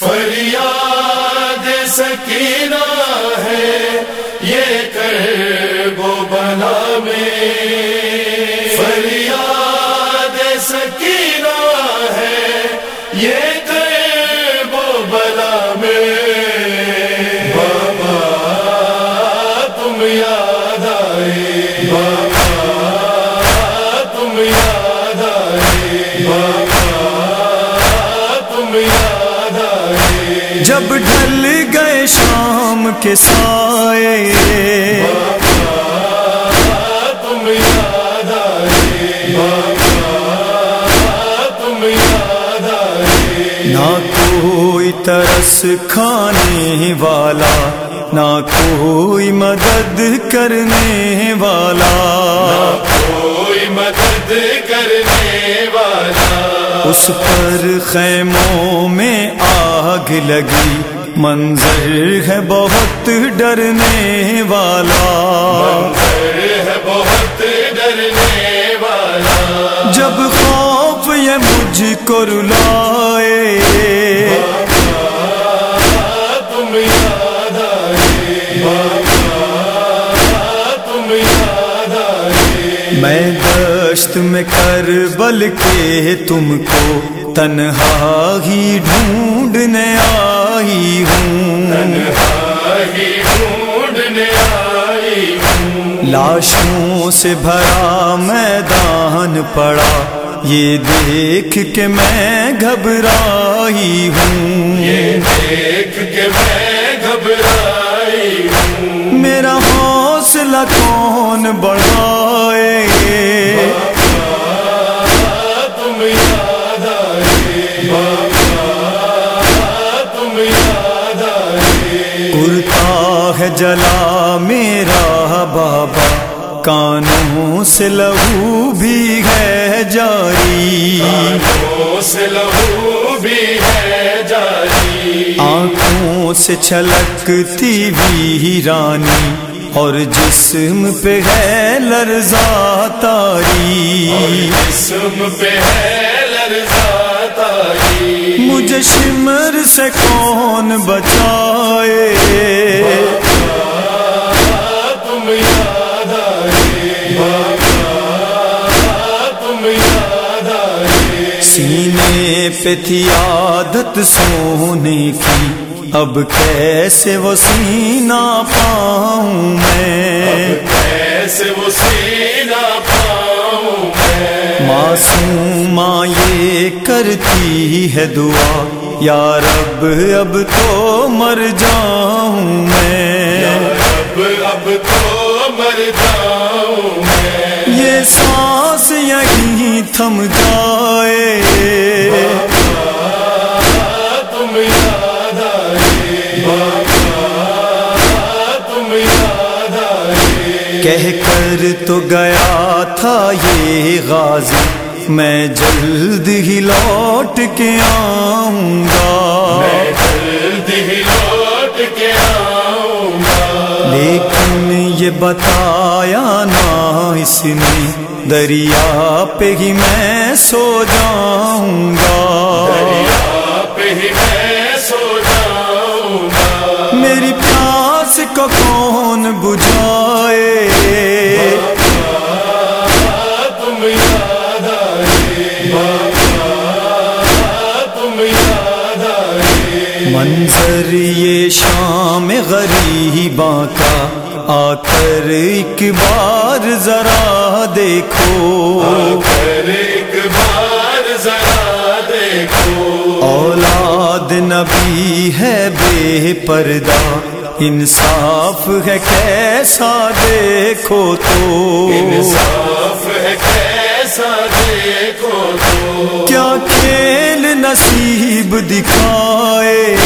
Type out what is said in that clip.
فریاد سکینہ ہے یہ کر بلا بنا میں۔ جب ڈھل گئے شام کے سائے۔ تم یاد تم یاد نہ کوئی ترس کھانے والا، نہ کوئی مدد کرنے والا۔ کوئی مدد کرنے اس پر خیموں میں آگ لگی۔ منظر ہے بہت ڈرنے والا۔ ہے بہت ڈرنے والا جب خوف یہ مجھ کو رلائے۔ دشت میں کر بل کے تم کو، تنہا ہی ڈھونڈنے آئی ہوں۔ ڈھونڈنے آئی ہوں لاشوں سے بھرا میدان پڑا، یہ دیکھ کے میں گھبرائی ہوں۔ دیکھ کے میں گھبرائی ہوں میرا حوصلہ کون بڑھائے ہے جلا میرا بابا کانوں سے لہو بھی ہے جاری سے لہو بھی ہے جاری۔ آنکھوں سے چھلکتی بھی رانی اور جسم پہ ہے لرزا تاری۔ جسم پہ ہے لرزا تاری۔ مجھے شمر سے کون بچائے؟ سینے پہ تھی عادت سونے کی۔ اب کیسے وہ سینہ پاؤں میں؟ کیسے وہ سینا پاؤں میں؟ معصوم یہ کرتی ہے دعا۔ یا رب اب تو مر جاؤں میں۔ اب اب تو مر جاؤں سانس یہیں تھم جائے۔ تم یاد آئے تم کہہ کر تو گیا تھا یہ غازی۔ میں جلد ہی لوٹ کے آؤں گا۔ جلدی ہی لوٹ کے آؤں گا لیکن یہ بتایا نا اس نے دریا پہ ہی میں سو جاؤں گا۔ ہی میں سو جاؤں گا میری پیاس کو کون بجھائے؟ تم آئے تم یاد آئے منظر یہ شام غریباں کا آ کر ایک بار ذرا دیکھو۔ پھر ایک بار ذرا دیکھو۔ اولاد نبی ہے بے پردہ۔ انصاف ہے کیسا دیکھو تو۔ انصاف ہے کیسا دیکھو تو۔ کیا کھیل نصیب دکھائے۔